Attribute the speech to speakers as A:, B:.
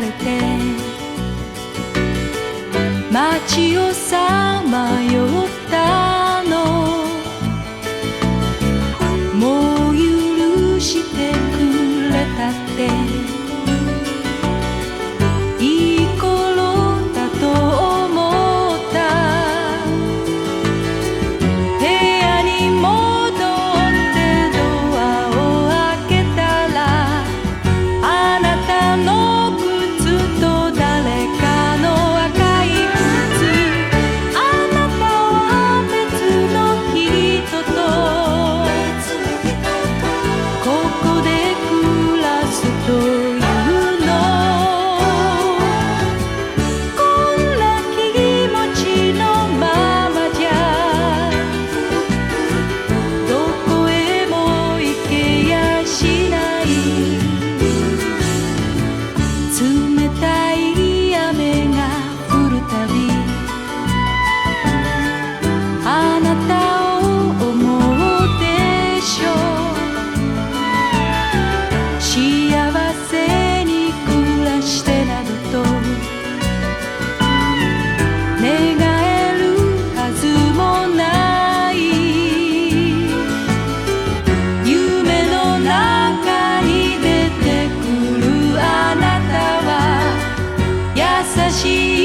A: れて。街をさまよう心。